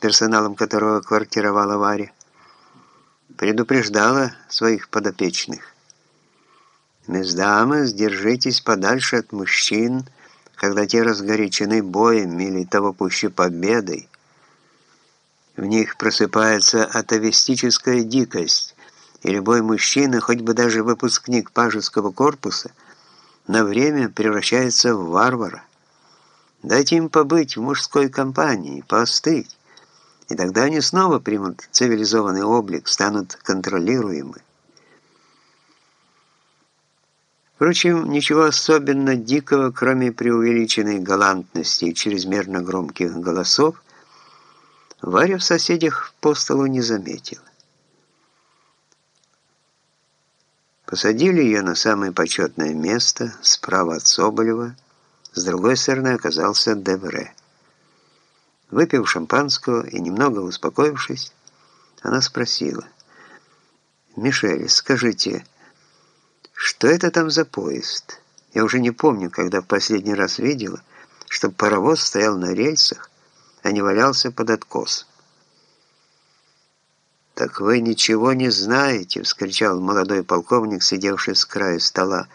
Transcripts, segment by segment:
персоналом которого квартировала Варя, предупреждала своих подопечных. «Мездамы, сдержитесь подальше от мужчин, когда те разгорячены боем или того пуще победой. В них просыпается атовистическая дикость, и любой мужчина, хоть бы даже выпускник пажеского корпуса, на время превращается в варвара. Дайте им побыть в мужской компании, поостыть, и тогда они снова примут цивилизованный облик, станут контролируемы. Впрочем, ничего особенно дикого, кроме преувеличенной галантности и чрезмерно громких голосов, Варя в соседях по столу не заметила. Посадили ее на самое почетное место, справа от Соболева, с другой стороны оказался Девре. Выпив шампанского и немного успокоившись, она спросила, «Мишель, скажите, что это там за поезд? Я уже не помню, когда в последний раз видела, чтобы паровоз стоял на рельсах, а не валялся под откос». «Так вы ничего не знаете!» — вскричал молодой полковник, сидевший с краю стола.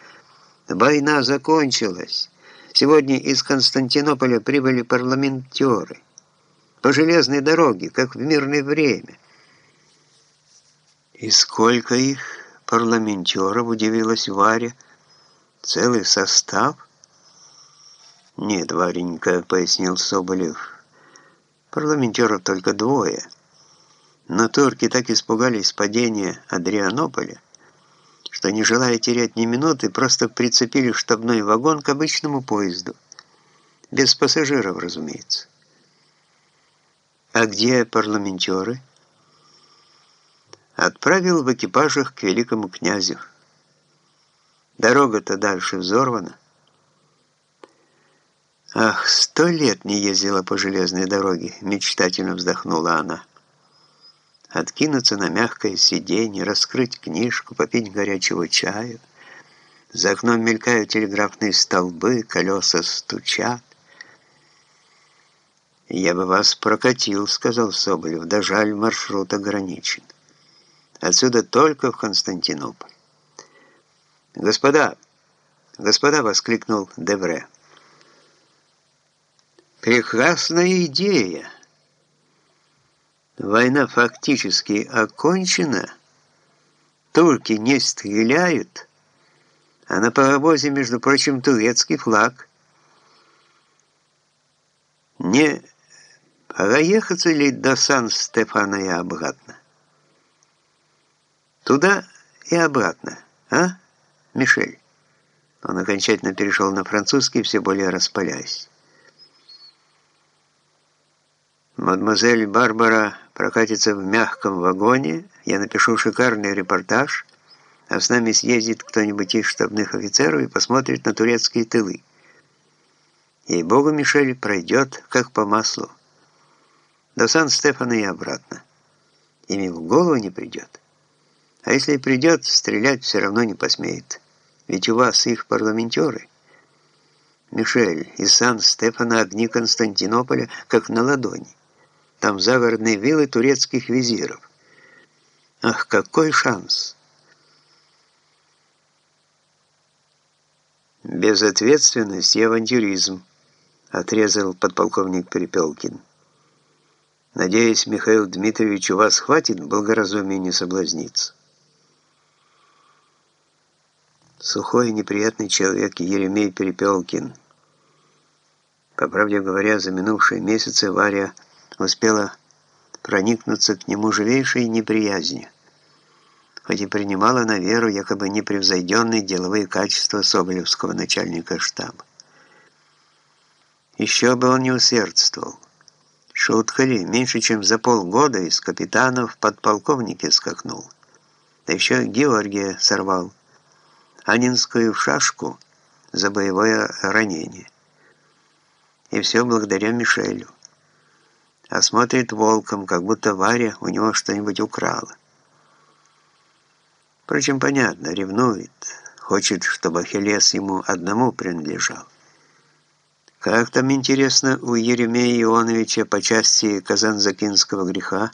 «Война закончилась. Сегодня из Константинополя прибыли парламентеры. По железной дороге, как в мирное время». «И сколько их, парламентеров?» — удивилась Варя. «Целый состав?» «Нет, Варенька», — пояснил Соболев. «Парламентеров только двое». Но турки так испугались падения Адрианополя, что, не желая терять ни минуты, просто прицепили штабной вагон к обычному поезду. Без пассажиров, разумеется. А где парламентеры? Отправил в экипажах к великому князю. Дорога-то дальше взорвана. Ах, сто лет не ездила по железной дороге, мечтательно вздохнула она откинуться на мягкое сиденье, раскрыть книжку, попить горячего чаю. За окном мелькают телеграфные столбы, колеса стучат. «Я бы вас прокатил», — сказал Соболев, — «да жаль, маршрут ограничен. Отсюда только в Константинополь». «Господа! Господа!» — воскликнул Девре. «Прекрасная идея!» Война фактически окончена, турки не стреляют, а на паровозе, между прочим, турецкий флаг. Не проехаться ли до Сан-Стефана и обратно? Туда и обратно, а, Мишель? Он окончательно перешел на французский, все более распаляясь. Мадемуазель Барбара прокатится в мягком вагоне, я напишу шикарный репортаж, а с нами съездит кто-нибудь из штабных офицеров и посмотрит на турецкие тылы. Ей-богу, Мишель пройдет, как по маслу. До Сан-Стефана и обратно. Ими в голову не придет. А если и придет, стрелять все равно не посмеет. Ведь у вас их парламентеры. Мишель, из Сан-Стефана огни Константинополя, как на ладони. Там загородные виллы турецких визиров. Ах, какой шанс! Безответственность и авантюризм, отрезал подполковник Перепелкин. Надеюсь, Михаил Дмитриевич, у вас хватит благоразумия не соблазниться. Сухой и неприятный человек Еремей Перепелкин. По правде говоря, за минувшие месяцы Варя успела проникнуться к нему живейшей неприязнью, хоть и принимала на веру якобы непревзойденные деловые качества Соболевского начальника штаба. Еще бы он не усердствовал. Шутка ли, меньше чем за полгода из капитана в подполковнике скакнул. Да еще Георгия сорвал. Анинскую шашку за боевое ранение. И все благодаря Мишелю а смотрит волком, как будто Варя у него что-нибудь украла. Впрочем, понятно, ревнует, хочет, чтобы Ахиллес ему одному принадлежал. Как там, интересно, у Еремея Ионовича по части казанзакинского греха?